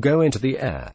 go into the air.